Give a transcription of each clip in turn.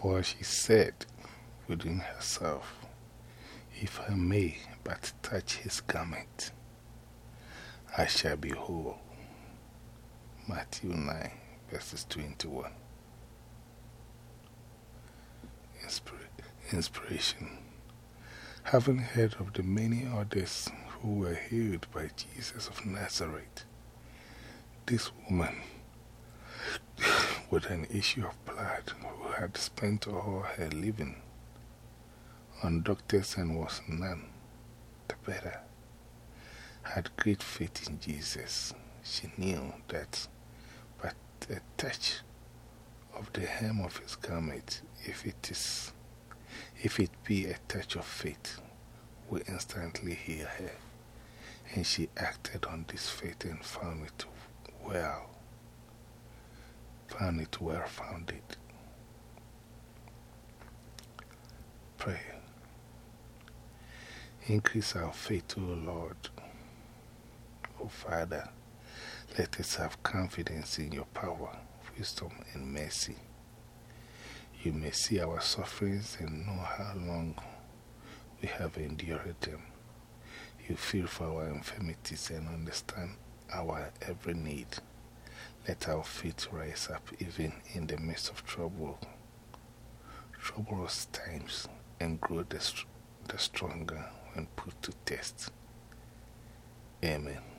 For she said within herself, If I may but touch his garment, I shall be whole. Matthew 9, verses 21. inspiration. Having heard of the many others who were healed by Jesus of Nazareth, this woman with an issue of blood who had spent all her living on doctors and was none the better, had great faith in Jesus. She knew that but a touch of the hem of his garment, if it is if it be a touch of faith, will instantly heal her. And she acted on this faith and found it well, found it well founded. Pray. Increase our faith, O Lord. O Father, let us have confidence in your power, wisdom, and mercy. You may see our sufferings and know how long we have endured them. You feel for our infirmities and understand our every need. Let our faith rise up even in the midst of trouble, troublous times, and grow the, the stronger when put to test. Amen.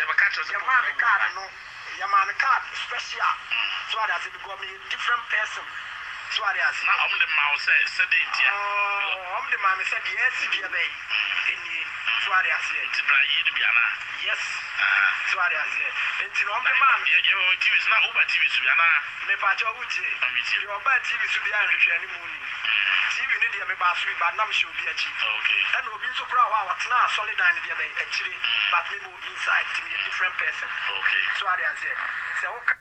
Yɛbɛka kyerɛ sɛ yɛmaa me card no. Yɛmaa me card special. So ade ase because me different person. So ade ase na ɔmo de ma wo sɛ sɛdeɛ ntia. Ɔm de maa me sɛ deɛ asi deɛ bɛyi. ɛnie so ade aseɛ nti bra yie no bi anaa yes. So ade aseɛ enti na ɔm na de maa me yɛ- yɛwɔ tv so na woba tv so bi anaa mepakyɛ wotie Ɔmetie. deɛ ɔbaa tv so deɛ anhwehwɛ ne mu ni. Tv no deɛ mebaa so bi ba nam hyɛ obi akyi okay ɛna obi nso koraa hɔ a wɔtena asɔredan no deɛ bɛyɛ akyire but mebɔ inside nti meyɛ different person. Okay so ade aseɛ sɛ woka